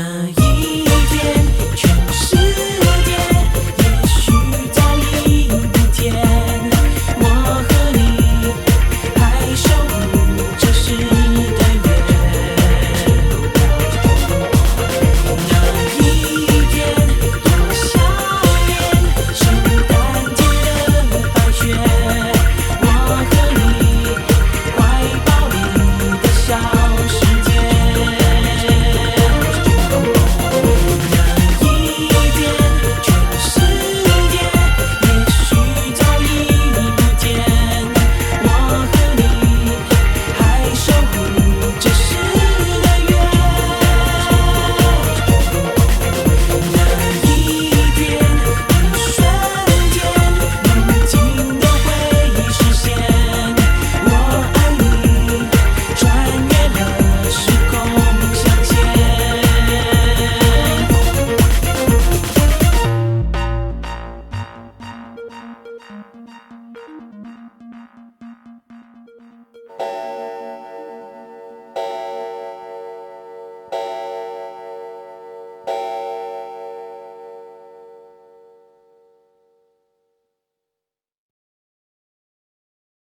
Yeah.